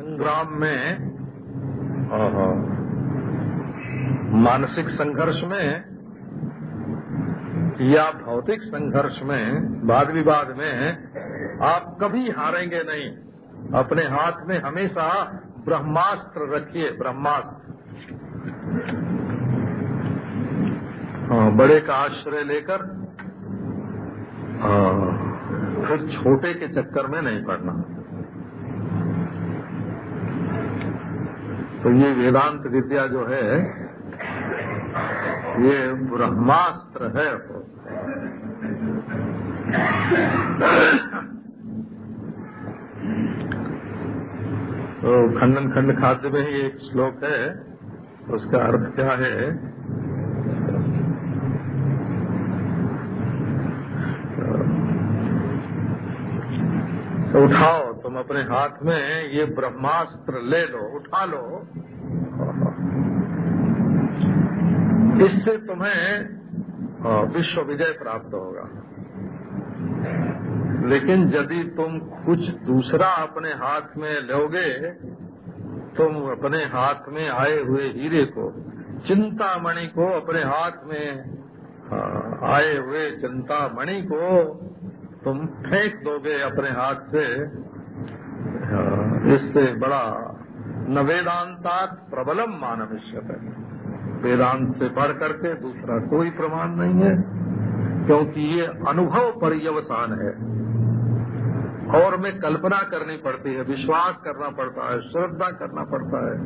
संग्राम में मानसिक संघर्ष में या भौतिक संघर्ष में वाद विवाद में आप कभी हारेंगे नहीं। अपने हाथ में हमेशा ब्रह्मास्त्र रखिए ब्रह्मास्त्र। हाँ, बड़े का आश्रय लेकर फिर छोटे के चक्कर में नहीं पड़ना। तो ये वेदांत विद्या जो है, ये ब्रह्मास्त्र है। तो खंडन खंड खाद्य में ही एक श्लोक है, उसका अर्थ क्या है? तो उठाओ। तुम अपने हाथ में ये ब्रह्मास्त्र ले लो, उठा लो। इससे तुम्हें विश्व विजय प्राप्त होगा। लेकिन यदि तुम कुछ दूसरा अपने हाथ में लोगे, तुम अपने हाथ में आए हुए हीरे को, चिंतामणि को अपने हाथ में आए हुए चिंतामणि को तुम फेंक दोगे अपने हाथ से इससे बड़ा न वेदांतात प्रबलम मानविष्य है वेदांत से बढ़ करके दूसरा कोई प्रमाण नहीं है, क्योंकि ये अनुभव पर्यवसान है। और में कल्पना करनी पड़ती है, विश्वास करना पड़ता है, श्रद्धा करना पड़ता है।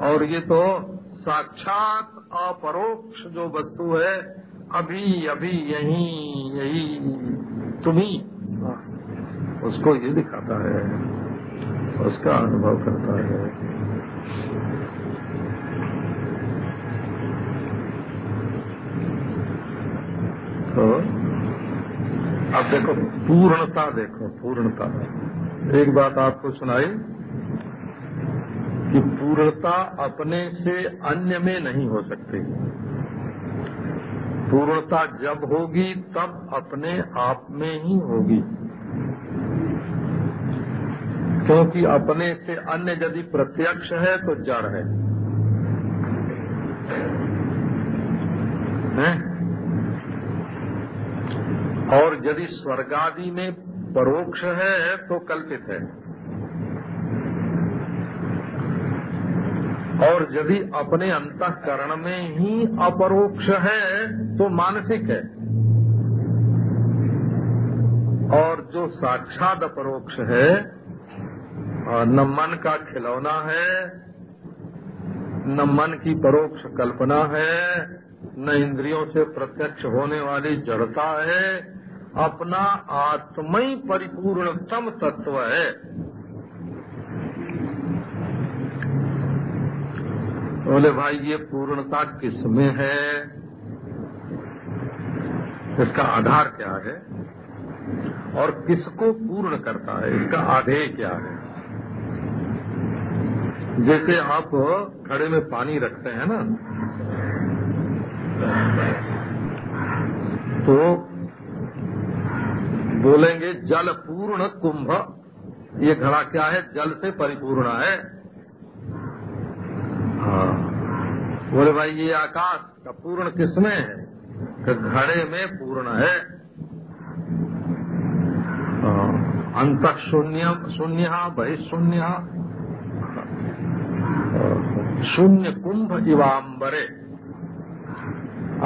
और ये तो साक्षात अपरोक्ष जो वस्तु है, अभी अभी, यही यही, तुम्ही। उसको ये दिखाता है। उसका अनुभव करता है। तो अब देखो, पूर्णता देखो, पूर्णता। एक बात आपको सुनाई कि पूर्णता अपने से अन्य में नहीं हो सकती। पूर्णता जब होगी, तब अपने आप में ही होगी। क्योंकि अपने से अन्य यदि प्रत्यक्ष है तो जड़ है। हैं? और यदि स्वर्गादि में परोक्ष है तो कल्पित है। और यदि अपने अंतकरण में ही अपरोक्ष है तो मानसिक है। और जो साक्षात अपरोक्ष है न मन का खिलौना है, न मन की परोक्ष कल्पना है, न इंद्रियों से प्रत्यक्ष होने वाली जड़ता है, अपना आत्मय परिपूर्णतम तत्व है। बोले भाई, ये पूर्णता किसमें है? इसका आधार क्या है? और किसको पूर्ण करता है? इसका आधेय क्या है? जैसे आप घड़े में पानी रखते हैं ना तो बोलेंगे जल पूर्ण कुंभ। ये घड़ा क्या है? जल से परिपूर्ण है। हाँ। बोले भाई ये आकाश का पूर्ण किसमें है? घड़े में पूर्ण है। हाँ, अंत शून्य शून्य बहिशून्य। शून्य कुंभ इवाम्बरे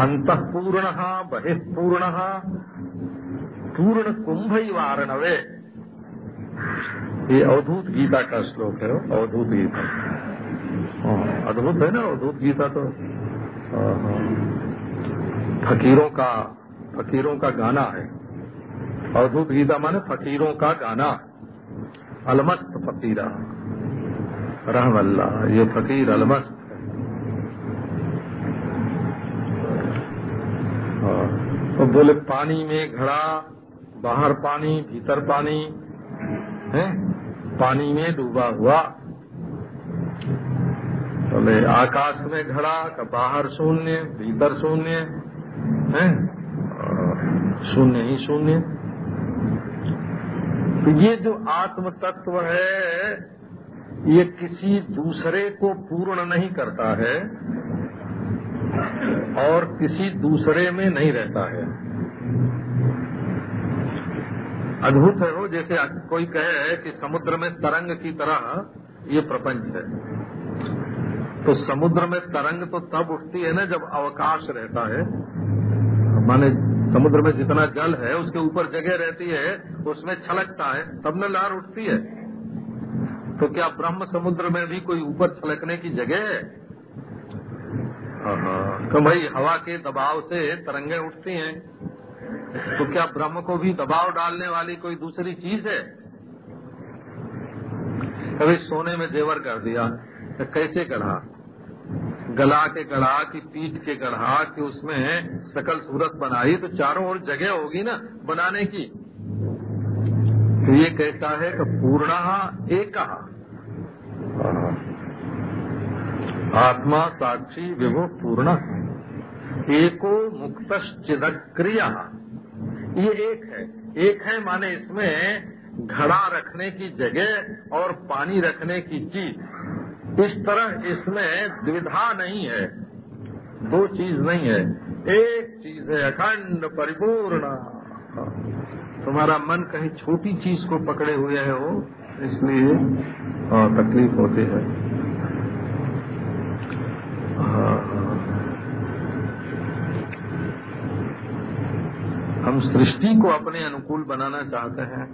अंत पूर्ण बहिपूर्ण पूर्ण कुंभ इवारणवे ये अवधूत गीता का श्लोक है अवधूत गीता। हाँ, अद्भुत है ना अवधूत गीता तो। हाँ, हाँ। फकीरों का फकीरों का गाना है। अवधूत गीता माने फकीरों का गाना। अलमस्त फकीरा। रहमल्ला ये फकीर अलमस्त। है तो बोले, पानी में घड़ा, बाहर पानी, भीतर पानी, है? पानी में डूबा हुआ। बोले, आकाश में घड़ा, का बाहर शून्य, भीतर शून्य, है? शून्य ही शून्य। तो ये जो आत्म तत्व है ये किसी दूसरे को पूर्ण नहीं करता है और किसी दूसरे में नहीं रहता है। अद्भुत है वो, जैसे कोई कहे है कि समुद्र में तरंग की तरह ये प्रपंच है। तो समुद्र में तरंग तो तब उठती है ना जब अवकाश रहता है। माने समुद्र में जितना जल है, उसके ऊपर जगह रहती है, उसमें छलकता है, तब न लहर उठती है। तो क्या ब्रह्म समुद्र में भी कोई ऊपर छलकने की जगह है? तो भाई हवा के दबाव से तरंगे उठती हैं। तो क्या ब्रह्म को भी दबाव डालने वाली कोई दूसरी चीज़ है? कभी सोने में जेवर कर दिया। तो कैसे गढ़ा? गला के गढ़ा की पीठ के गढ़ा कि उसमें सकल सूरत बनाई तो चारों ओर जगह होगी ना बनाने की। तो ये कहता है कि पूर्ण एक। आत्मा साक्षी विभु पूर्ण। एको मुक्त चिदक्रिया ये एक है। एक है माने इसमें घड़ा रखने की जगह और पानी रखने की चीज़। इस तरह इसमें द्विधा नहीं है। दो चीज़ नहीं है। एक चीज़ है अखंड, परिपूर्ण। तुम्हारा मन कहीं छोटी चीज़ को पकड़े हुए है वो इसलिए तकलीफ़ होती है हाँ, हाँ। हम सृष्टि को अपने अनुकूल बनाना चाहते हैं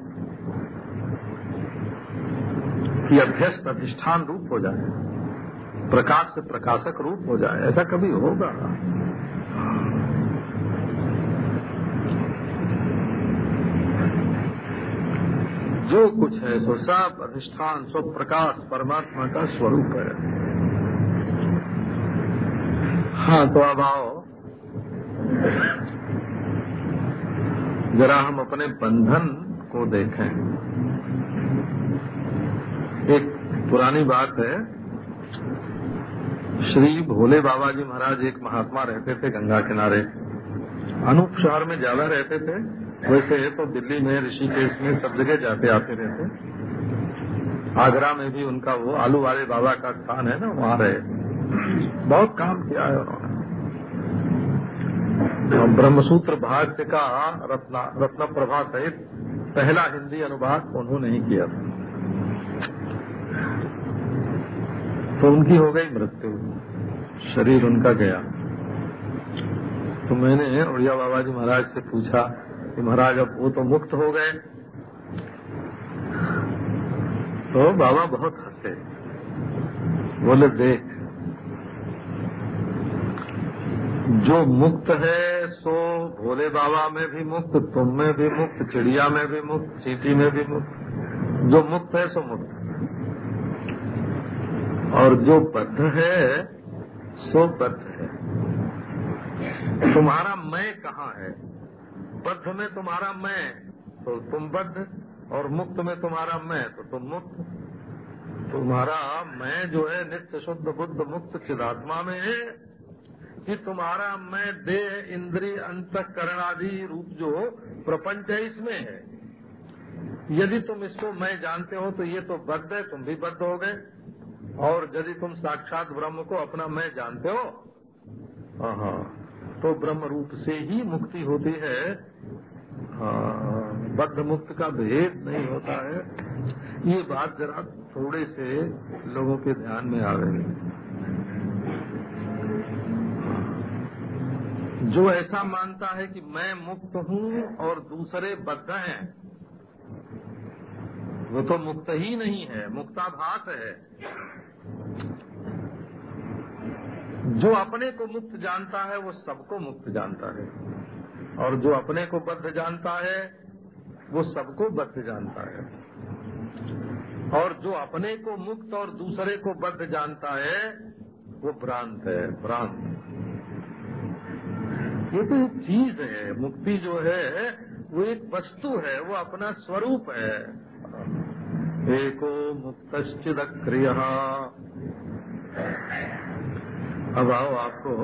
कि अभ्यस्त अधिष्ठान रूप हो जाए प्रकाश से प्रकाशक रूप हो जाए ऐसा कभी होगा जो कुछ है, सो सब अधिष्ठान, सब प्रकाश परमात्मा का स्वरूप है। हाँ तो अब आओ। जरा हम अपने बंधन को देखें। एक पुरानी बात है। श्री भोले बाबा जी महाराज एक महात्मा रहते थे गंगा किनारे। अनूप शहर में ज़्यादा रहते थे। वैसे तो दिल्ली में, ऋषिकेश में सब जगह जाते आते रहते आगरा में भी उनका वो आलू वाले बाबा का स्थान है ना, वहाँ रहे। बहुत काम किया है उन्होंने। ब्रह्मसूत्र भाष्य का रत्ना रत्न प्रभा सहित पहला हिंदी अनुवाद उन्होंने ही किया था। तो उनकी हो गई मृत्यु। शरीर उनका गया। तो मैंने उड़िया बाबा जी महाराज से पूछा कि महाराज, अब वो तो मुक्त हो गए। तो बाबा बहुत हंसे। बोले, देख, जो मुक्त है, सो भोले बाबा में भी मुक्त, तुम में भी मुक्त, चिड़िया में भी मुक्त, चीटी में भी मुक्त। जो मुक्त है, सो मुक्त। और जो बद्ध है, सो बद्ध है। तुम्हारा मैं कहाँ है? बद्ध में तुम्हारा मैं तो तुम बद्ध, और मुक्त में तुम्हारा मैं तो तुम मुक्त। तुम्हारा मैं जो है नित्य शुद्ध बुद्ध मुक्त चिदात्मा में है, कि तुम्हारा मैं देह इंद्रिय अंतकरण आदि रूप जो प्रपंच है इसमें है। यदि तुम इसको मैं जानते हो तो ये तो बद्ध है, तुम भी बद्ध हो गए। और यदि तुम साक्षात ब्रह्म को अपना मैं जानते हो हाँ। तो ब्रह्म रूप से ही मुक्ति होती है। बद्ध मुक्त का भेद नहीं होता है। ये बात जरा थोड़े से लोगों के ध्यान में आ रही है। जो ऐसा मानता है कि मैं मुक्त हूँ और दूसरे बद्ध हैं, वो तो मुक्त ही नहीं है, मुक्ताभास है। जो अपने को मुक्त जानता है, वो सबको मुक्त जानता है। और जो अपने को बद्ध जानता है, वो सबको बद्ध जानता है। और जो अपने को मुक्त और दूसरे को बद्ध जानता है, वो भ्रांत है, भ्रांत। ये तो एक चीज़ है, मुक्ति जो है, वो एक वस्तु है, वो अपना स्वरूप है। एको मुक्त क्रिय अब आओ आपको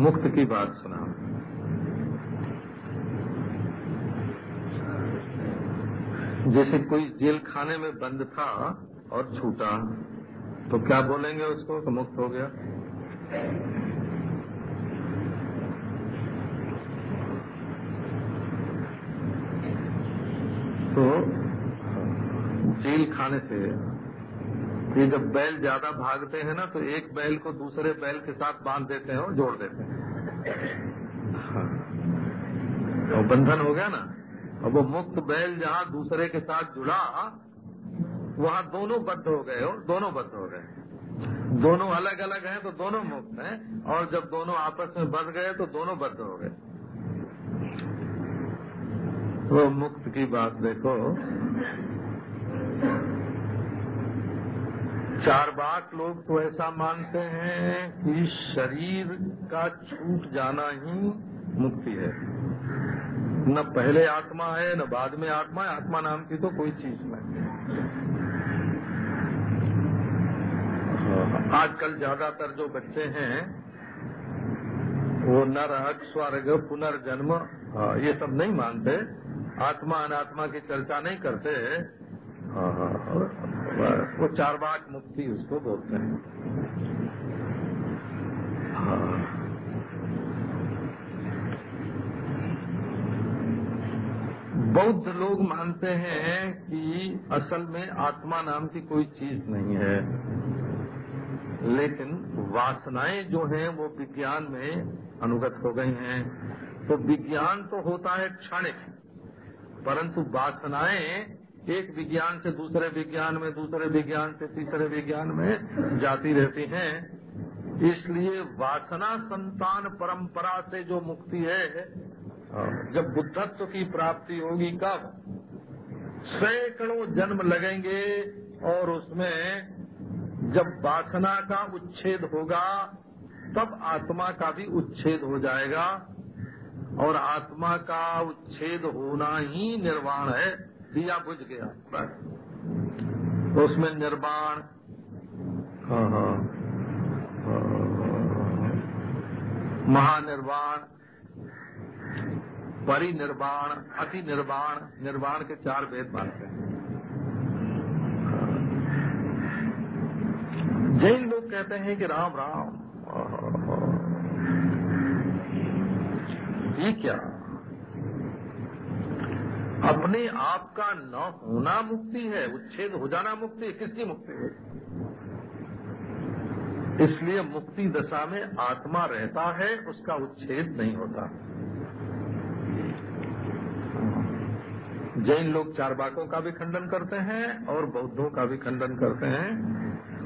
मुक्त की बात सुना जैसे कोई जेल खाने में बंद था और छूटा तो क्या बोलेंगे उसको तो मुक्त हो गया? तो जेल खाने से ये जब बैल ज़्यादा भागते हैं ना तो एक बैल को दूसरे बैल के साथ बाँध देते हैं और जोड़ देते हैं। और बंधन हो गया ना? और वो मुक्त बैल जहाँ दूसरे के साथ जुड़ा, वहाँ दोनों बद्ध हो गए और दोनों बद्ध हो गए। दोनों अलग अलग हैं तो दोनों मुक्त हैं, और जब दोनों आपस में बंध गए तो दोनों बद्ध हो गए। वो मुक्त की बात देखो। चार बात लोग तो ऐसा मानते हैं कि शरीर का छूट जाना ही मुक्ति है। न पहले आत्मा है न बाद में आत्मा है। आत्मा नाम की तो कोई चीज़ नहीं। आजकल ज़्यादातर जो बच्चे हैं वो नर स्वर्ग पुनर्जन्म ये सब नहीं मानते। आत्मा अनात्मा की चर्चा नहीं करते। हाँ, हाँ, वो चार बाग मुक्ति उसको बोलते हैं। हाँ। बौद्ध लोग मानते हैं कि असल में आत्मा नाम की कोई चीज़ नहीं है। लेकिन वासनाएँ जो हैं वो विज्ञान में अनुगत हो गई हैं। तो विज्ञान तो होता है क्षणिक, परंतु वासनाएँ एक विज्ञान से दूसरे विज्ञान में दूसरे विज्ञान से तीसरे विज्ञान में जाती रहती हैं। इसलिए वासना संतान परंपरा से जो मुक्ति है जब बुद्धत्व की प्राप्ति होगी कब? सैकड़ों जन्म लगेंगे और उसमें जब वासना का उच्छेद होगा तब आत्मा का भी उच्छेद हो जाएगा। और आत्मा का उच्छेद होना ही निर्वाण है। दिया बुझ गया। बस तो उसमें निर्वाण हाँ, हाँ, हाँ, महानिर्वाण परिनिर्वाण अति निर्वाण निर्वाण के चार भेद मानते हैं। जैन लोग कहते हैं कि राम राम। ये क्या? अपने आप का न होना मुक्ति है, उच्छेद हो जाना मुक्ति है किसकी मुक्ति है? इसलिए मुक्ति दशा में आत्मा रहता है, उसका उच्छेद नहीं होता। जैन लोग चार बाकों का भी खंडन करते हैं और बौद्धों का भी खंडन करते हैं।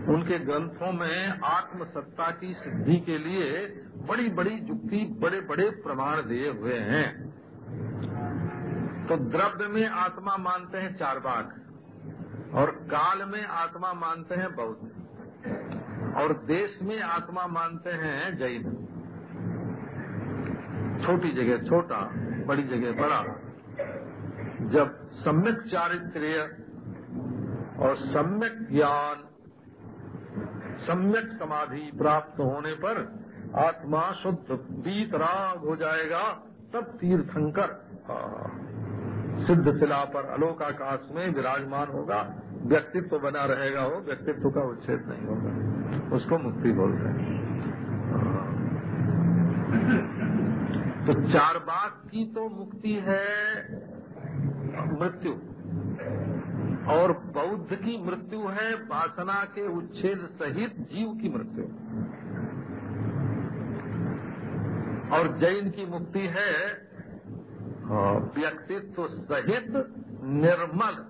उनके ग्रंथों में आत्मसत्ता की सिद्धि के लिए बड़ी बड़ी युक्ति बड़े बड़े प्रमाण दिए हुए हैं। तो द्रव्य में आत्मा मानते हैं चार बाग और काल में आत्मा मानते हैं बौद्ध, और देश में आत्मा मानते हैं जैन। छोटी जगह, छोटा, बड़ी जगह, बड़ा। जब सम्यक चारित्र्य और सम्यक ज्ञान, सम्यक समाधि प्राप्त होने पर आत्मा शुद्ध, बीतराग हो जाएगा, तब तीर्थंकर। सिद्ध शिला पर अलोक आकाश में विराजमान होगा। व्यक्तित्व बना रहेगा वो, व्यक्तित्व का उच्छेद नहीं होगा। उसको मुक्ति बोलते हैं। तो चार बाग की तो मुक्ति है मृत्यु। और बौद्ध की मृत्यु है वासना के उच्छेद सहित जीव की मृत्यु। और जैन की मुक्ति है व्यक्तित्व सहित निर्मल।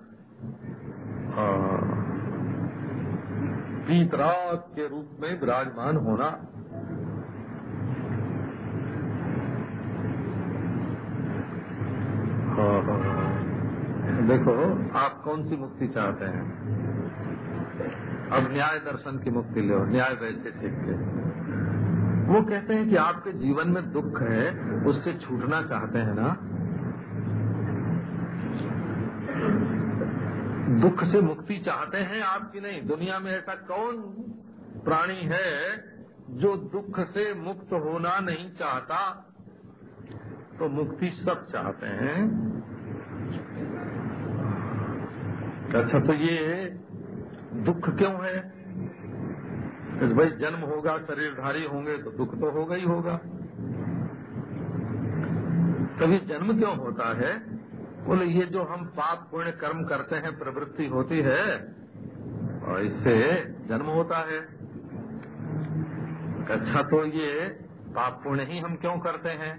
पीतराग के रूप में विराजमान होना। हाँ हाँ। देखो आप कौन सी मुक्ति चाहते हैं? अब न्याय दर्शन की मुक्ति लो न्याय वैसे ठीक है। वो कहते हैं कि आपके जीवन में दुख है उससे छूटना चाहते हैं ना? दुख से मुक्ति चाहते हैं आपकी नहीं? दुनिया में ऐसा कौन प्राणी है जो दुख से मुक्त होना नहीं चाहता? तो मुक्ति सब चाहते हैं। अच्छा तो ये दुख क्यों है? तो भाई, जन्म होगा, शरीरधारी होंगे तो दुख तो होगा ही होगा। कभी जन्म क्यों होता है? बोले ये जो हम पाप पुण्य कर्म करते हैं, प्रवृत्ति होती है, और इससे जन्म होता है। अच्छा तो ये पाप पुण्य ही हम क्यों करते हैं?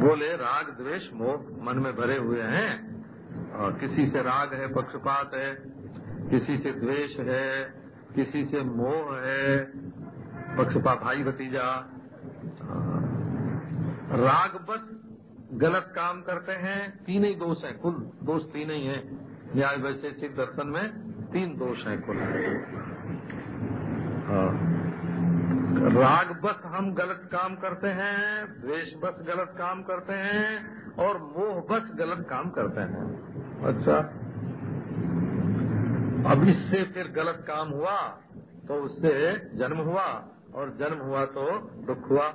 बोले, राग द्वेष मोह मन में भरे हुए हैं, और किसी से राग है, पक्षपात है, किसी से द्वेष है, किसी से मोह है, पक्षपात भाई भतीजा। राग बस गलत काम करते हैं, तीन ही दोष हैं, कुल दोष तीन ही हैं। न्याय वैशेषिक दर्शन में तीन दोष हैं कुल। हाँ। राग बस हम गलत काम करते हैं, द्वेष बस गलत काम करते हैं, और मोह बस गलत काम करते हैं। अच्छा। अब इससे फिर गलत काम हुआ तो उससे जन्म हुआ, और जन्म हुआ तो दुख हुआ।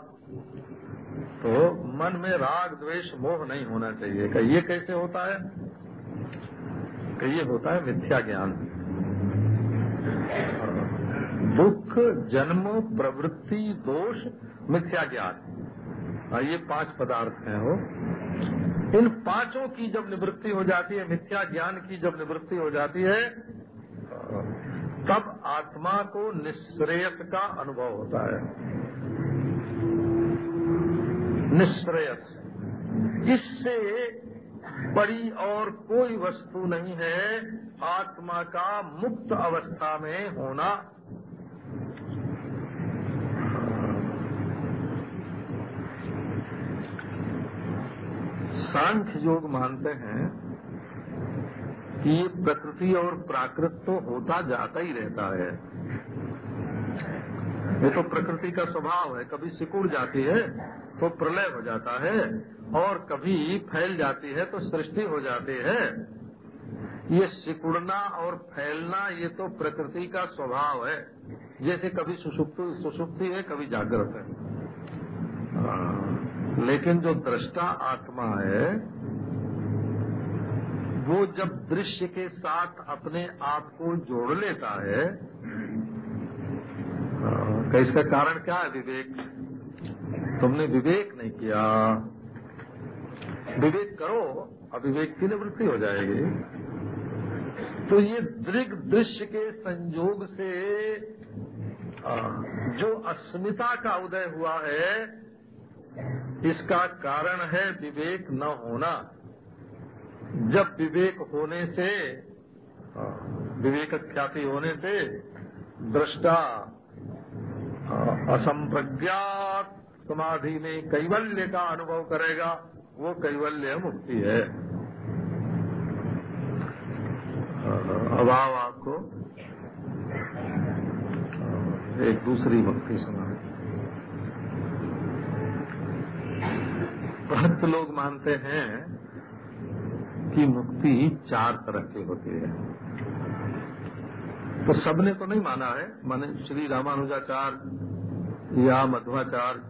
तो मन में राग, द्वेष, मोह नहीं होना चाहिए। कि ये कैसे होता है? कि ये होता है मिथ्या ज्ञान। दुख, जन्म, प्रवृत्ति, दोष, मिथ्या ज्ञान। ये पाँच पदार्थ हैं हो इन पाँचों की जब निवृत्ति हो जाती है, मिथ्या ज्ञान की जब निवृत्ति हो जाती है, तब आत्मा को निश्रेयस का अनुभव होता है। निश्रेयस। इससे बड़ी और कोई वस्तु नहीं है, आत्मा का मुक्त अवस्था में होना। सांख्य योग मानते हैं कि ये प्रकृति और प्राकृत तो होता जाता ही रहता है। ये तो प्रकृति का स्वभाव है। कभी सिकुड़ जाती है तो प्रलय हो जाता है और कभी फैल जाती है तो सृष्टि हो जाती है। ये सिकुड़ना और फैलना ये तो प्रकृति का स्वभाव है। जैसे कभी सुषुप्ति सुषुप्ति है कभी जागृत हाँ, लेकिन जो दृष्टा आत्मा है वो जब दृश्य के साथ अपने आप को जोड़ लेता है तो इसका कारण क्या है, विवेक? तुमने विवेक नहीं किया। विवेक करो, अविवेक की निवृत्ति हो जाएगी। तो ये दृग दृश्य के संयोग से जो अस्मिता का उदय हुआ है, इसका कारण है विवेक न होना। जब विवेक होने से विवेक ख्याति होने से, दृष्टा असंप्रज्ञात समाधि में कैवल्य का अनुभव करेगा, वो कैवल्य मुक्ति है। अभाव आपको, एक दूसरी मुक्ति सुना। भक्त लोग मानते हैं कि मुक्ति चार तरह की होती है। तो सबने तो नहीं माना है। माने श्री रामानुजाचार्य या मध्वाचार्य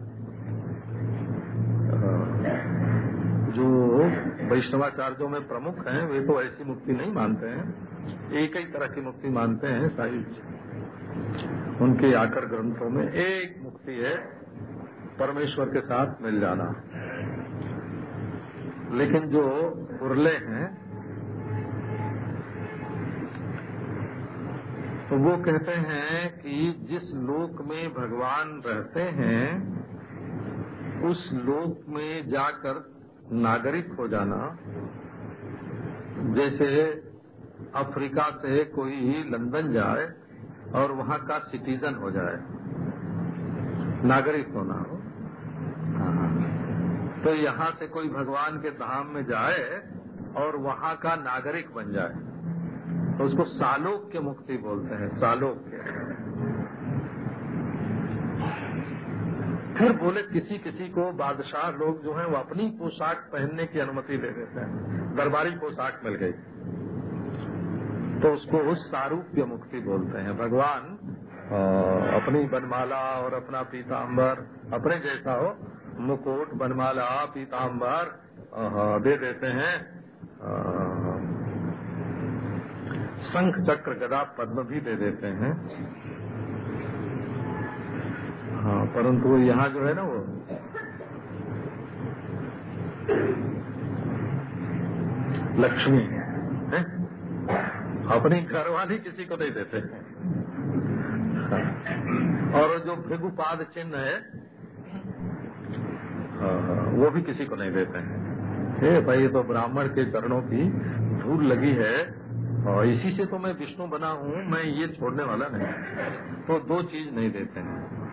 जो वैष्णवाचार्यों में प्रमुख हैं, वे तो ऐसी मुक्ति नहीं मानते हैं। एक ही तरह की मुक्ति मानते हैं साहिब उनके आकर ग्रंथों में एक मुक्ति है, परमेश्वर के साथ मिल जाना। लेकिन जो उर्ले हैं तो वो कहते हैं कि जिस लोक में भगवान रहते हैं, उस लोक में जाकर नागरिक हो जाना। जैसे अफ्रीका से कोई लंदन जाए और वहाँ का सिटीजन हो जाए, नागरिक होना हो। तो यहाँ से कोई भगवान के धाम में जाए और वहाँ का नागरिक बन जाए। तो उसको सालोक के मुक्ति बोलते हैं सालोक्य फिर बोले, किसी किसी को बादशाह लोग जो हैं वो अपनी पोशाक पहनने की अनुमति दे देते हैं। दरबारी पोशाक मिल गई। तो उसको उस सारूप्य मुक्ति बोलते हैं। भगवान अपनी बनमाला और अपना पीताम्बर अपने जैसा हो, मुकुट, बनमाला पीताम्बर दे देते हैं। शंख चक्र गदा पद्म भी दे देते हैं। हाँ परंतु यहाँ जो है ना वो लक्ष्मी है अपनी घरवाली किसी को नहीं देते। हैं और जो भृगुपाद चिन्ह है हाँ, वो भी किसी को नहीं देते हैं। हे भाई ये तो ब्राह्मण के चरणों की धूल लगी है। और इसी से तो मैं विष्णु बना हूँ, मैं ये छोड़ने वाला नहीं। तो दो चीज़ नहीं देते हैं।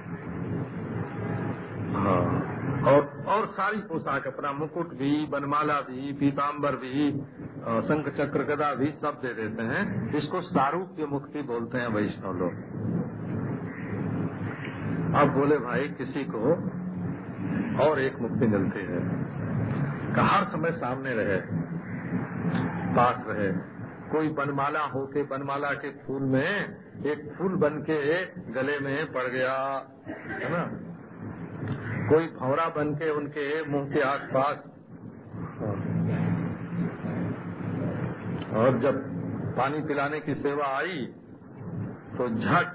हाँ। और और सारी पोशाक अपना, मुकुट भी, बनमाला भी पीताम्बर भी शंख चक्र, गदा भी सब दे देते हैं। इसको सारूप्य मुक्ति बोलते हैं वैष्णव लोग। अब बोले, भाई, किसी को और एक मुक्ति मिलती है। हर समय सामने रहे, पास रहे कोई बनमाला होके बनमाला के फूल में एक फूल बन के गले में पड़ गया, है ना? कोई भौरा बन के उनके मुँह के आसपास। और जब पानी पिलाने की सेवा आई तो झट,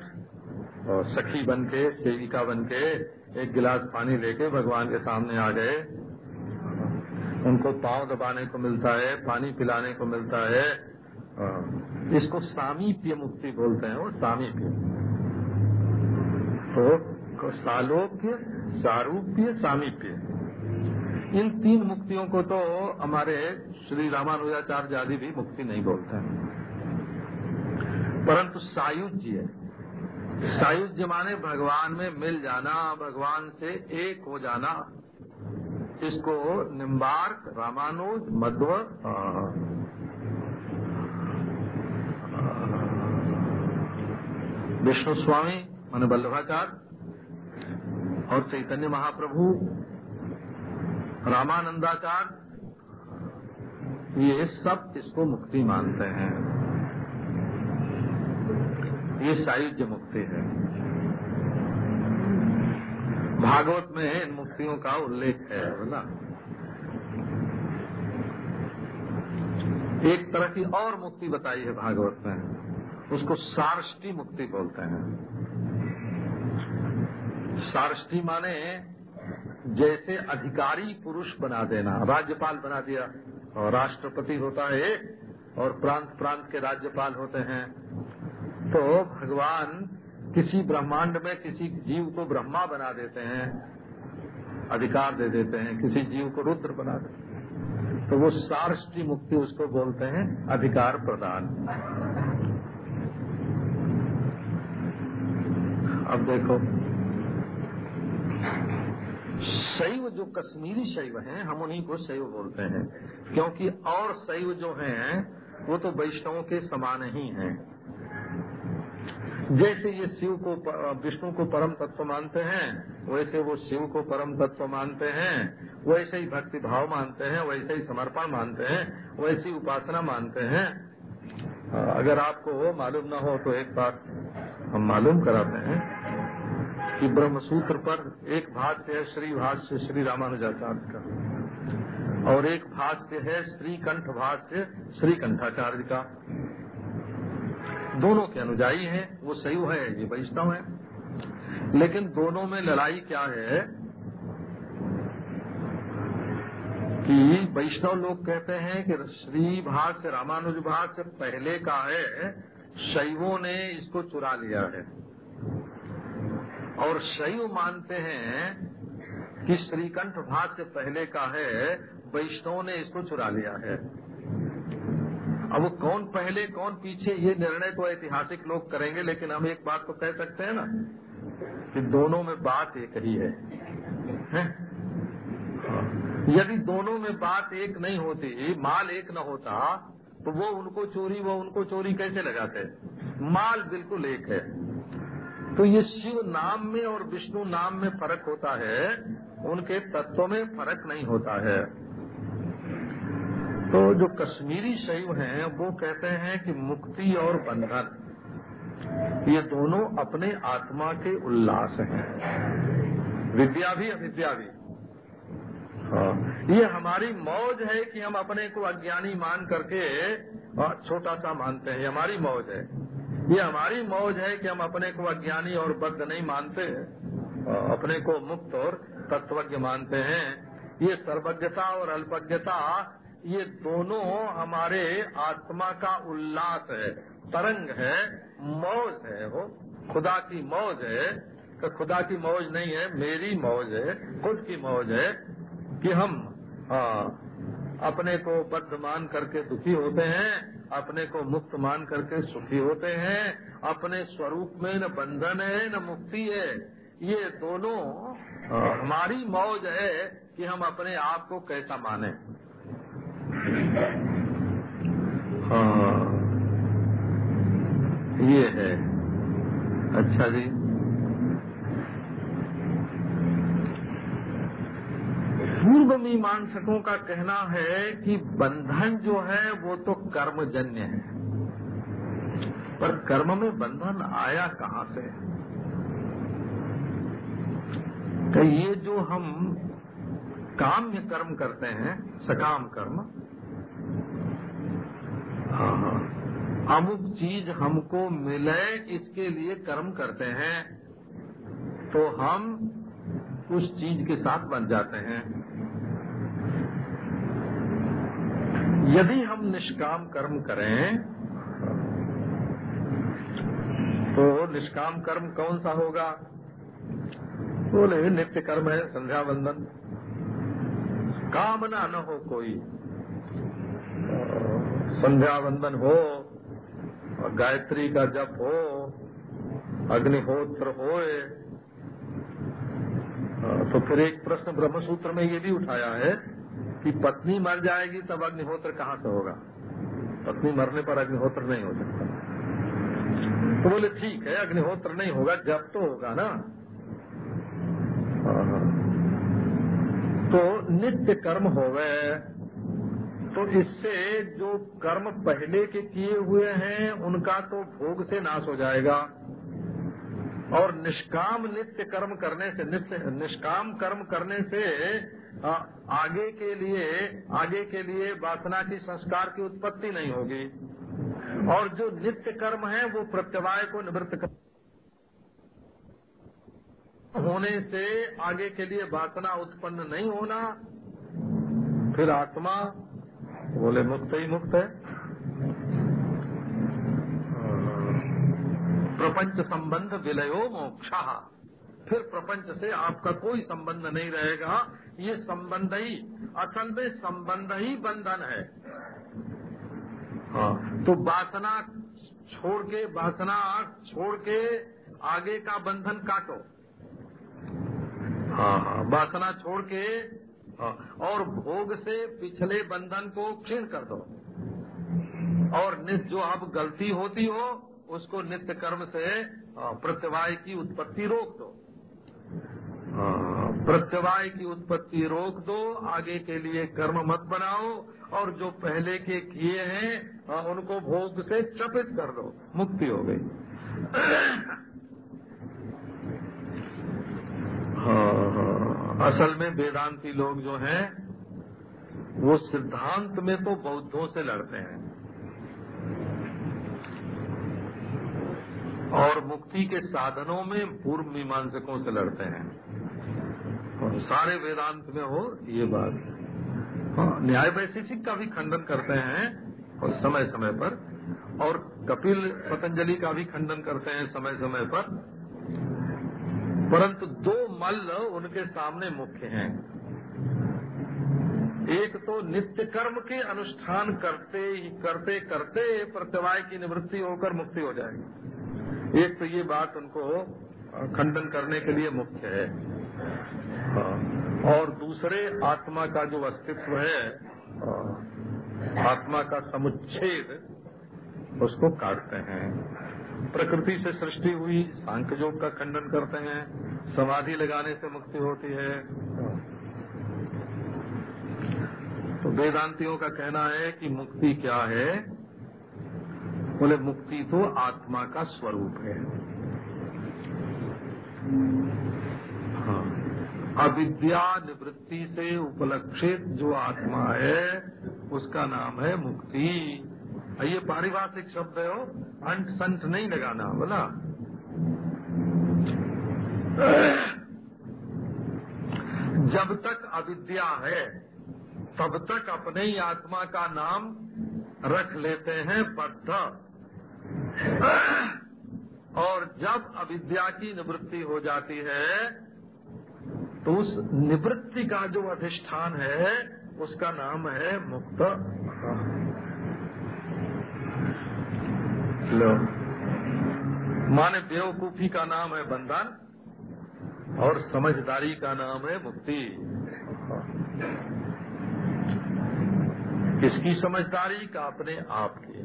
और सखी बन के सेविका बन के एक गिलास पानी लेके भगवान के सामने आ गए। उनको पाँव दबाने को मिलता है, पानी पिलाने को मिलता है। इसको सामीप्य मुक्ति बोलते हैं वो सामीप्य। तो सालोप्य सारूप्य सामीप्य। इन तीन मुक्तियों को तो हमारे श्री रामानुजाचार्य आदि भी मुक्ति नहीं बोलते हैं। परंतु सायुज्य सायुज्य माने भगवान में मिल जाना भगवान से एक हो जाना। इसको निम्बार्क रामानुज मध्व विष्णु स्वामी, मान वल्लभाचार्य और चैतन्य महाप्रभु, रामानंदाचार्य, ये सब इसको मुक्ति मानते हैं। ये सायुज्य मुक्ति है। भागवत में इन मुक्तियों का उल्लेख है बोला एक तरह की और मुक्ति बताई है भागवत में। उसको सारष्टी मुक्ति बोलते हैं। सारष्टी माने जैसे अधिकारी पुरुष बना देना, राज्यपाल बना दिया, और राष्ट्रपति होता है एक, और प्रांत प्रांत के राज्यपाल होते हैं। तो भगवान किसी ब्रह्मांड में किसी जीव को ब्रह्मा बना देते हैं, अधिकार दे देते हैं, किसी जीव को रुद्र बना देते हैं। तो वो सारष्टी मुक्ति उसको बोलते हैं, अधिकार प्रदान। अब देखो। शैव जो कश्मीरी शैव हैं, हम उन्हीं को शैव बोलते हैं। क्योंकि और शैव जो हैं, वो तो वैष्णवों के समान ही हैं। जैसे ये शिव को विष्णु को परम तत्व मानते हैं, वैसे वो शिव को परम तत्व मानते हैं। वैसे ही भक्ति भाव मानते हैं, वैसे ही समर्पण मानते हैं, वैसी उपासना मानते हैं। अगर आपको मालूम न हो तो एक बात हम मालूम कराते हैं। कि ब्रह्मसूत्र पर एक भाष्य है, श्री भाष्य, श्री रामानुजाचार्य का। और एक भाष्य है, श्रीकंठ भाष्य श्री कंठाचार्य का। दोनों के अनुजाई हैं, वो सही है, ये वैष्णव है। लेकिन दोनों में लड़ाई क्या है कि वैष्णव लोग कहते हैं कि श्री भाष्य, रामानुज भाष्य पहले का है, शैवों ने इसको चुरा लिया है। और शैव मानते हैं कि श्रीकंठ भाग से पहले का है वैष्णव ने इसको चुरा लिया है। अब वो कौन पहले कौन पीछे ये निर्णय तो ऐतिहासिक लोग करेंगे लेकिन हम एक बात तो कह सकते हैं ना कि दोनों में बात एक ही है, है? यदि दोनों में बात एक नहीं होती माल एक न होता तो वो उनको चोरी वो उनको चोरी कैसे लगाते माल बिल्कुल एक है। तो ये शिव नाम में और विष्णु नाम में फ़र्क होता है उनके तत्व में फ़र्क नहीं होता है। तो जो कश्मीरी शैव हैं वो कहते हैं कि मुक्ति और बंधन ये दोनों अपने आत्मा के उल्लास हैं। विद्या भी अविद्या भी। हाँ ये हमारी मौज है कि हम अपने को अज्ञानी मान करके हाँ, छोटा सा मानते हैं हमारी मौज है। ये हमारी मौज है कि हम अपने को अज्ञानी और बद्ध नहीं मानते अपने को मुक्त और तत्वज्ञ मानते हैं। ये सर्वज्ञता और अल्पज्ञता ये दोनों हमारे आत्मा का उल्लास है तरंग है मौज है। वो खुदा की मौज है तो खुदा की मौज नहीं है मेरी मौज है खुद की मौज है कि हम आ, अपने को बद्ध मान करके दुखी होते हैं। अपने को मुक्त मान करके सुखी होते हैं अपने स्वरूप में न बंधन है न मुक्ति है। ये दोनों हमारी मौज है कि हम अपने आप को कैसा माने। हाँ। ये है। अच्छा जी। पूर्व मीमांसकों का कहना है कि बंधन जो है वो तो कर्मजन्य है। पर कर्म में बंधन आया कहाँ से? कि ये जो हम काम्य कर्म करते हैं सकाम कर्म हाँ, हाँ, अमुक चीज़ हमको मिले इसके लिए कर्म करते हैं तो हम उस चीज़ के साथ बन जाते हैं। यदि हम निष्काम कर्म करें तो निष्काम कर्म कौन सा होगा? बोले तो नित्य कर्म है, संध्या बंदन कामना न हो कोई। संध्या बंदन हो गायत्री का जप हो, अग्निहोत्र होए तो फिर एक प्रश्न ब्रह्मसूत्र में ये भी उठाया है कि पत्नी मर जाएगी तब अग्निहोत्र कहाँ से होगा? पत्नी मरने पर अग्निहोत्र नहीं हो सकता। तो बोले, ठीक है, अग्निहोत्र नहीं होगा, जब तो होगा ना। तो नित्य कर्म होवे तो इससे जो कर्म पहले के किए हुए हैं, उनका तो भोग से नाश हो जाएगा। और निष्काम नित्य कर्म करने से निष्काम कर्म करने से आगे के लिए, आगे के लिए वासना की संस्कार की उत्पत्ति नहीं होगी। और जो नित्य कर्म है, वो प्रत्यवाय को निवृत्त कर होने से आगे के लिए वासना उत्पन्न नहीं होना। फिर आत्मा बोले, मुक्त ही मुक्त है। प्रपंच संबंध विलयो मोक्षा। फिर प्रपंच से आपका कोई संबंध नहीं रहेगा। ये संबंध ही असल में संबंध ही बंधन है। हाँ तो वासना छोड़ के वासना छोड़ के आगे का बंधन काटो। हाँ हाँ वासना छोड़ के हाँ, और भोग से पिछले बंधन को क्षीण कर दो। और नित्य जो अब गलती होती हो उसको नित्य कर्म से प्रत्यवाय की उत्पत्ति रोक दो। प्रत्यवाय की उत्पत्ति रोक दो आगे के लिए कर्म मत बनाओ और जो पहले के किए हैं उनको भोग से चपित कर दो। मुक्ति हो गई। हाँ, हाँ। असल में वेदांती लोग जो हैं वो सिद्धांत में तो बौद्धों से लड़ते हैं। और मुक्ति के साधनों में पूर्व मीमांसकों से लड़ते हैं। और सारे वेदांत में हो, ये बात हाँ। न्याय वैशेषिक का भी खंडन करते हैं और समय समय पर, और कपिल पतंजलि का भी खंडन करते हैं समय समय पर। परंतु दो मल्ल उनके सामने मुख्य हैं। एक तो नित्य कर्म के अनुष्ठान करते ही, करते करते प्रत्यवाय की निवृत्ति होकर मुक्ति हो जाएगी। एक तो ये बात उनको खंडन करने के लिए मुख्य है हाँ। और दूसरे आत्मा का जो अस्तित्व है आत्मा का समुच्छेद, उसको काटते हैं। प्रकृति से सृष्टि हुई सांख्य योग का खंडन करते हैं, समाधि लगाने से मुक्ति होती है। तो वेदांतियों का कहना है कि मुक्ति क्या है? बोले, मुक्ति तो आत्मा का स्वरूप है हाँ। अविद्या निवृत्ति से उपलक्षित जो आत्मा है, उसका नाम है मुक्ति। ये पारिभाषिक शब्द है हो अंट संट नहीं लगाना, बोला। जब तक अविद्या है, तब तक अपने ही आत्मा का नाम रख लेते हैं बद्ध। और जब अविद्या की निवृत्ति हो जाती है तो उस निवृत्ति का जो अधिष्ठान है, उसका नाम है मुक्त माने बेवकूफ़ी का नाम है बंधन और समझदारी का नाम है मुक्ति। किसकी समझदारी? का अपने आप की।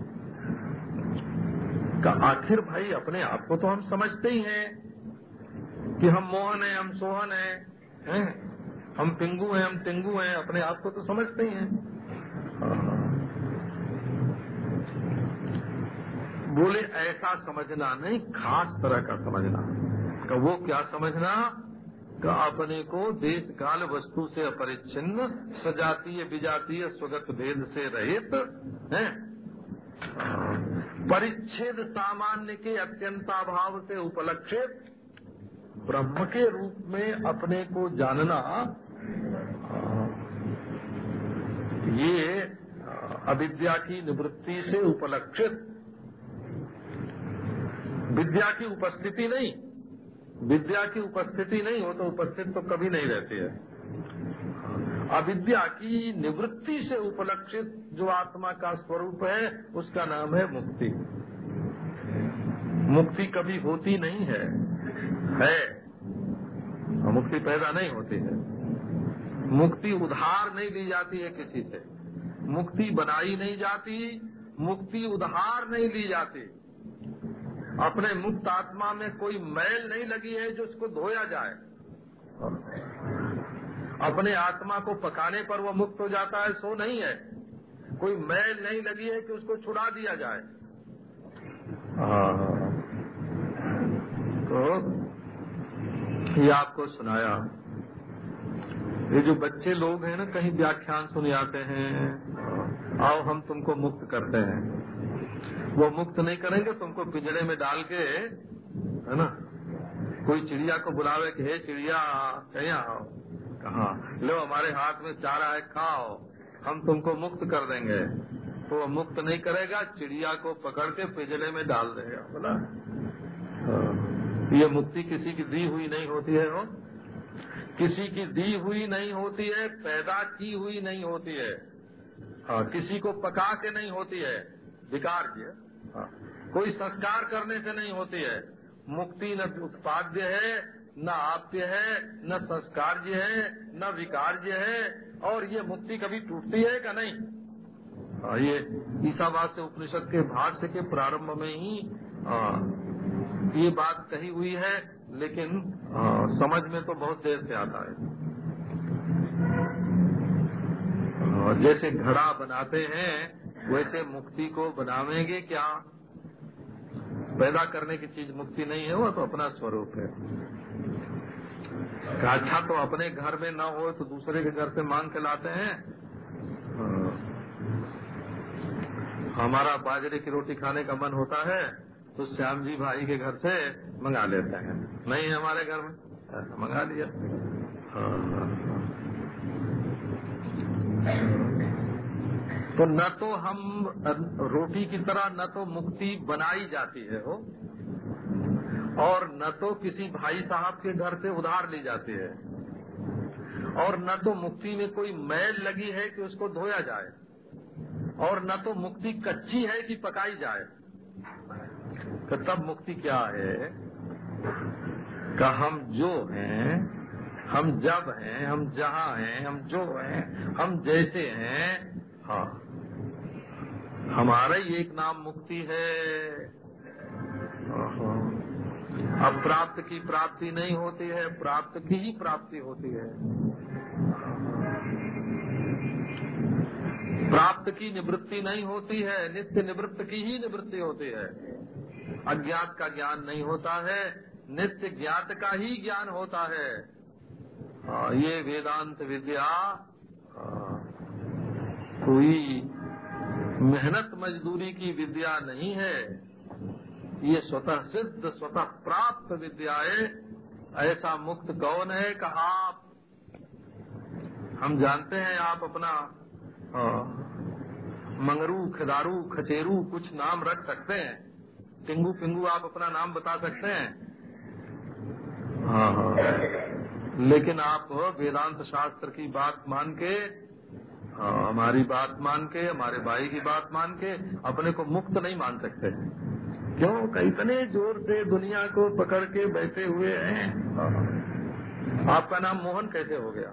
का आखिर भाई, अपने आप को तो हम समझते ही हैं कि हम मोहन हैं, हम सोहन हैं। हैं? हम पिंगू हैं, हम टिंगू हैं, अपने आप को तो समझते ही हैं। बोले, ऐसा समझना नहीं, खास तरह का समझना। का वो क्या समझना? का अपने को देश काल वस्तु से अपरिच्छिन्न, सजातीय, विजातीय, स्वगत भेद से रहित, है? परिच्छेद सामान्य के अत्यंताभाव से उपलक्षित ब्रह्म के रूप में अपने को जानना, ये अविद्या की निवृत्ति से उपलक्षित। विद्या की उपस्थिति नहीं। विद्या की उपस्थिति नहीं हो तो उपस्थित तो कभी नहीं रहती है। अविद्या की निवृत्ति से उपलक्षित जो आत्मा का स्वरूप है, उसका नाम है मुक्ति। मुक्ति कभी होती नहीं है। है। मुक्ति पैदा नहीं होती है। मुक्ति उधार नहीं दी जाती है किसी से। मुक्ति बनाई नहीं जाती, मुक्ति उधार नहीं ली जाती। अपने मुक्त आत्मा में कोई मैल नहीं लगी है जो उसको धोया जाए। अपने आत्मा को पकाने पर वो मुक्त हो जाता है, सो नहीं है। कोई मैल नहीं लगी है कि उसको छुड़ा दिया जाए। तो ये आपको सुनाया। ये जो बच्चे लोग हैं ना, कहीं व्याख्यान सुन जाते हैं, आओ हम तुमको मुक्त करते हैं। वो मुक्त नहीं करेंगे, तुमको पिंजड़े में डाल के, है ना, कोई चिड़िया को बुलावे कि, हे चिड़िया, कहीं आओ? कहा, लो, हमारे हाथ में चारा है, खाओ, हम तुमको मुक्त कर देंगे। तो वो मुक्त नहीं करेगा, चिड़िया को पकड़ के पिंजड़े में डाल देगा, बोला। ये मुक्ति किसी की दी हुई नहीं होती है वो किसी की दी हुई नहीं होती है पैदा की हुई नहीं होती है। हाँ किसी को पका के नहीं होती है विकार की हाँ। कोई संस्कार करने से नहीं होती है। मुक्ति न उत्पाद्य है न आप्य है न संस्कार्य है न विकार्य है और ये मुक्ति कभी टूटती है का नहीं? आ, ये ईसावाद से उपनिषद के भाष्य के प्रारंभ में ही आ, ये बात कही हुई है लेकिन आ, समझ में तो बहुत देर से आता है। जैसे घड़ा बनाते हैं वैसे मुक्ति को बनावेंगे क्या? पैदा करने की चीज़ मुक्ति नहीं है वो तो अपना स्वरूप है। अच्छा तो अपने घर में न हो तो दूसरे के घर से मांग के लाते हैं। हमारा बाजरे की रोटी खाने का मन होता है तो श्याम जी भाई के घर से मंगा लेते हैं। नहीं हमारे घर में? मंगा लिया। तो न तो हम रोटी की तरह न तो मुक्ति बनाई जाती है हो और न तो किसी भाई साहब के घर से उधार ली जाती है, और न तो मुक्ति में कोई मैल लगी है कि उसको धोया जाए, और न तो मुक्ति कच्ची है कि पकाई जाए। तो तब मुक्ति क्या है? का हम जो हैं, हम जब हैं, हम जहाँ हैं, हम जो हैं, हम जैसे हैं हाँ। हमारा ही एक नाम मुक्ति है। अब प्राप्त की प्राप्ति नहीं होती है, प्राप्त की ही प्राप्ति होती है। प्राप्त की निवृत्ति नहीं होती है, नित्य निवृत्त की ही निवृत्ति होती है। अज्ञात का ज्ञान नहीं होता है, नित्य ज्ञात का ही ज्ञान होता है। ये वेदांत विद्या कोई मेहनत मजदूरी की विद्या नहीं है। ये स्वतः सिद्ध, स्वतः प्राप्त विद्या है ऐसा मुक्त कौन है कि आप, हम जानते हैं आप अपना मंगरू, खदारू, खचेरू, कुछ नाम रख सकते हैं। टिंगू पिंगू आप अपना नाम बता सकते हैं? हाँ हाँ। लेकिन आप वेदांत शास्त्र की बात मान के हाँ हमारी बात मान के हमारे भाई की बात मान के अपने को मुक्त नहीं मान सकते। क्यों? इतने ज़ोर से दुनिया को पकड़ के बैठे हुए हैं। आपका नाम मोहन कैसे हो गया?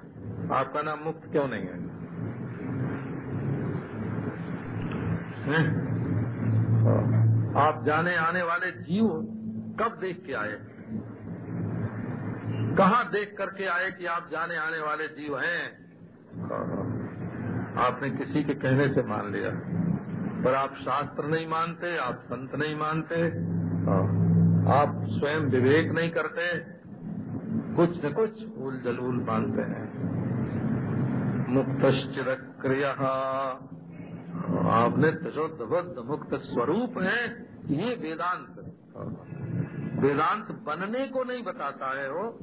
आपका नाम मुक्त क्यों नहीं है, है? आप जाने आने वाले जीव कब देख के आए? कहा देख करके आए कि आप जाने आने वाले जीव हैं? आपने किसी के कहने से मान लिया। पर आप शास्त्र नहीं मानते, आप संत नहीं मानते, आप स्वयं विवेक नहीं करते, कुछ न कुछ उल जलूल मानते हैं। मुक्त क्रिया आपने नित्य शुद्ध बुद्ध मुक्त स्वरूप है। ये वेदांत वेदांत बनने को नहीं बताता है वो।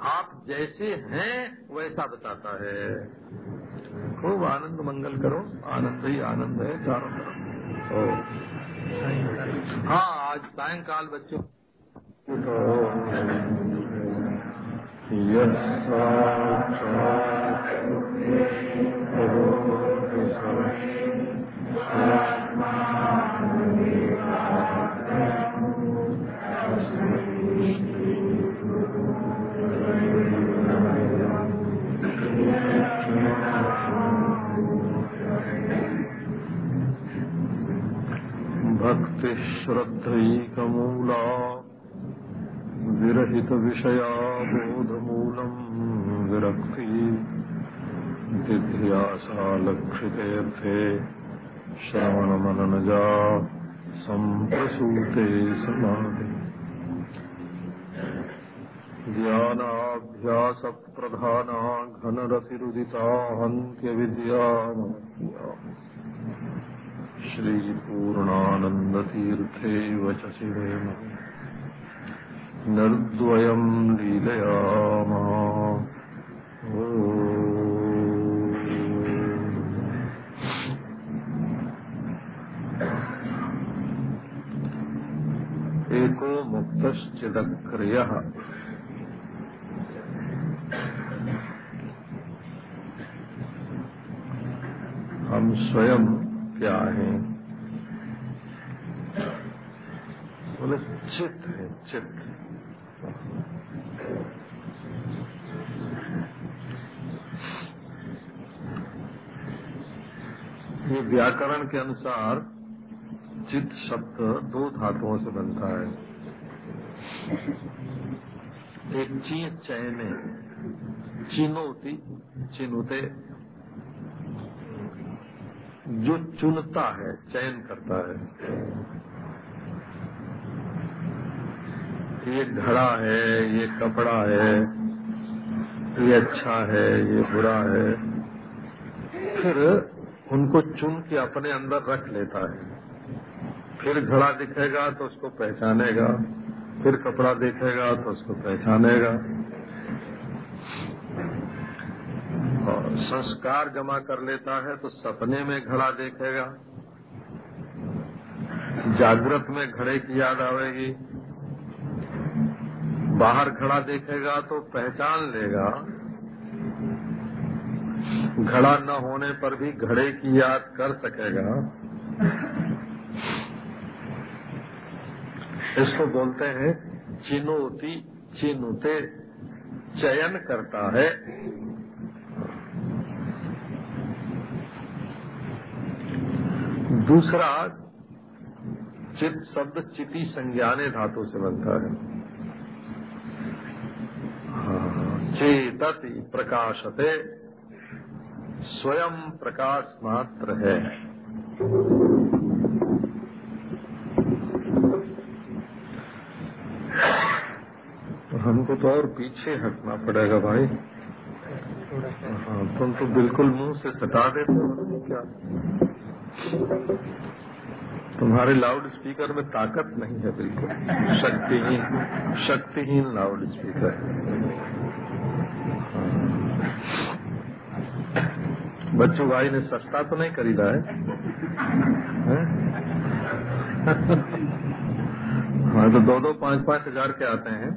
आप जैसे हैं, वैसा बताता है। खूब आनंद मंगल करो। आनंद ही आनंद है, चारों तरफ़। हाँ आज सायंकाल बच्चों। श्रद्धैकमूला विरहित विषया बोधमूलम् विरक्ति दिध्यासा लक्षितेऽर्थे श्रवणमननजा सम्प्रसूते समाधि। ज्ञानाभ्यासप्रधाना घनरतिरुदिता हन्त्यविद्या श्रीपूर्णानन्दतीर्थेव च शिवेन निर्द्वयम् लीलयामा। एको मुक्तश्चिदक्रियः। हम स्वयं क्या है? बोले चित्त है चित्त ये व्याकरण के अनुसार चित्त शब्द दो धातुओं से बनता है। एक ची चयने चिनोती, चिनुते जो चुनता है, चयन करता है। ये घड़ा है, ये कपड़ा है, ये अच्छा है, ये बुरा है, फिर उनको चुन के अपने अंदर रख लेता है। फिर घड़ा दिखेगा तो उसको पहचानेगा, फिर कपड़ा देखेगा तो उसको पहचानेगा और संस्कार जमा कर लेता है तो सपने में घड़ा देखेगा। जागृत में घड़े की याद आवेगी। बाहर घड़ा देखेगा तो पहचान लेगा। घड़ा न होने पर भी घड़े की याद कर सकेगा। इसको बोलते हैं चिनोती, चिनुते, चयन करता है। दूसरा चित शब्द चिति संज्ञाने धातु से बनता है। चेतति प्रकाशते, स्वयं प्रकाश मात्र है। तो हमको तो और पीछे हटना पड़ेगा भाई। हाँ तुम तो बिल्कुल मुँह से सटा देते हो, क्या? तुम्हारे लाउड स्पीकर में ताकत नहीं है बिल्कुल। शक्तिहीन शक्तिहीन लाउड स्पीकर बच्चों भाई ने सस्ता तो नहीं खरीदा है, हाँ तो दो दो पाँच पाँच हज़ार के आते हैं।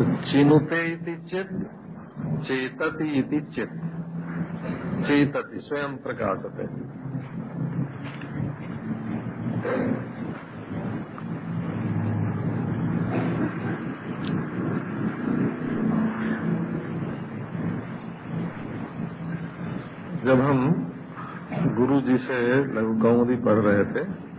तो चिनुते चित्त चेतति चित। चेतति, स्वयं प्रकाशते। जब हम गुरु जी से लघु कौमुदी पढ़ रहे थे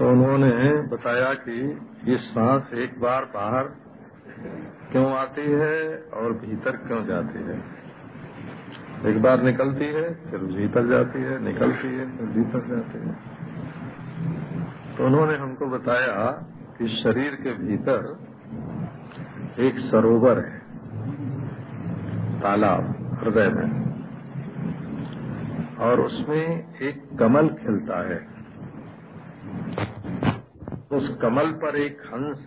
तो उन्होंने बताया कि ये सांस एक बार बाहर क्यों आती है और भीतर क्यों जाती है? एक बार निकलती है, फिर भीतर जाती है, निकलती है, फिर भीतर जाती है। तो उन्होंने हमको बताया कि शरीर के भीतर एक सरोवर है, तालाब, हृदय में, और उसमें एक कमल खिलता है। उस कमल पर एक हंस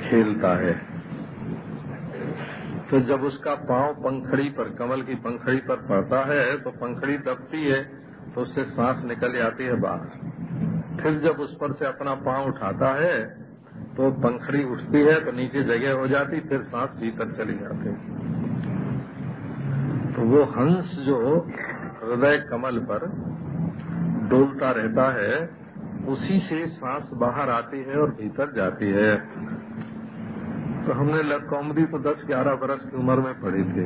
खेलता है। तो जब उसका पाँव पंखड़ी पर, कमल की पंखड़ी पर पड़ता है तो पंखड़ी दबती है तो उससे सांस निकल जाती है बाहर। फिर जब उस पर से अपना पाँव उठाता है तो पंखड़ी उठती है तो नीचे जगह हो जाती, फिर सांस भीतर चली जाती तो वो हंस जो हृदय कमल पर डोलता रहता है उसी से सांस बाहर आती है और भीतर जाती है। तो हमने कॉमेडी तो 10-11 बरस की उम्र में पढ़ी थी।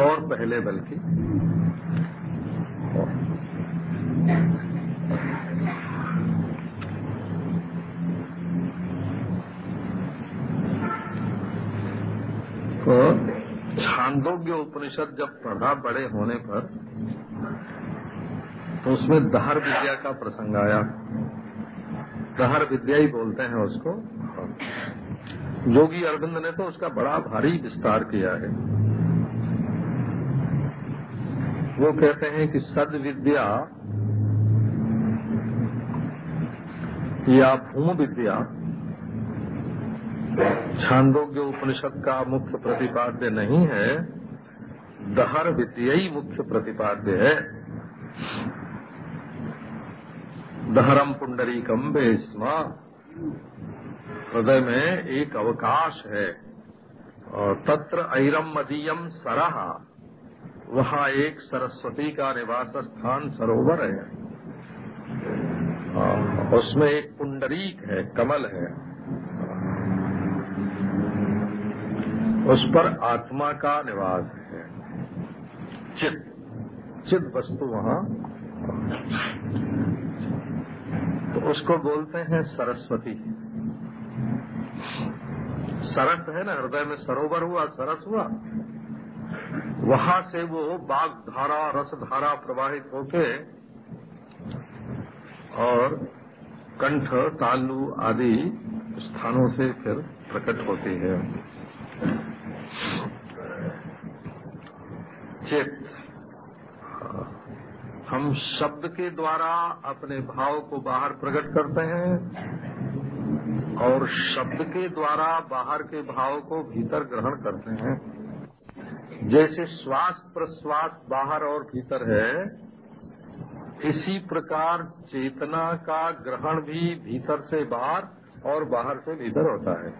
और पहले बल्कि। तो छांदोग्य उपनिषद जब पढ़ा बड़े होने पर तो उसमें दहर विद्या का प्रसंग आया। दहर विद्या ही बोलते हैं उसको। योगी अरविंद ने तो उसका बड़ा भारी विस्तार किया है। वो कहते हैं कि सद विद्या या भूम विद्या छांदोग्य उपनिषद का मुख्य प्रतिपाद्य नहीं है, दहर विद्या ही मुख्य प्रतिपाद्य है। दहरम पुंडरी कम्बे स्म। हृदय में एक अवकाश है। और तत्र ऐरम मदीयम सरह वहाँ एक सरस्वती का निवास स्थान सरोवर है, उसमें एक पुंडरीक है, कमल है। उस पर आत्मा का निवास है। चित चित वस्तु वहाँ। उसको बोलते हैं सरस्वती। सरस है ना, हृदय में सरोवर हुआ, सरस हुआ। वहाँ से वो बाघ धारा रस धारा प्रवाहित होके और कंठ, तालु आदि स्थानों से फिर प्रकट होती है। चित हम शब्द के द्वारा अपने भाव को बाहर प्रकट करते हैं और शब्द के द्वारा बाहर के भाव को भीतर ग्रहण करते हैं। जैसे श्वास प्रश्वास बाहर और भीतर है, इसी प्रकार चेतना का ग्रहण भी भीतर से बाहर और बाहर से भीतर होता है।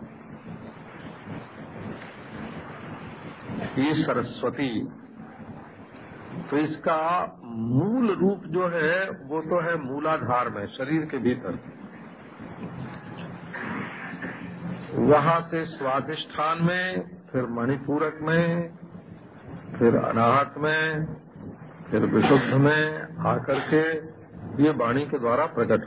ये सरस्वती तो इसका मूल रूप जो है, वो तो है मूलाधार में, शरीर के भीतर। वहाँ से स्वादिष्ठान में, फिर मणिपूरक में, फिर अनाहत में, फिर विशुद्ध में आकर के ये वाणी के द्वारा प्रकट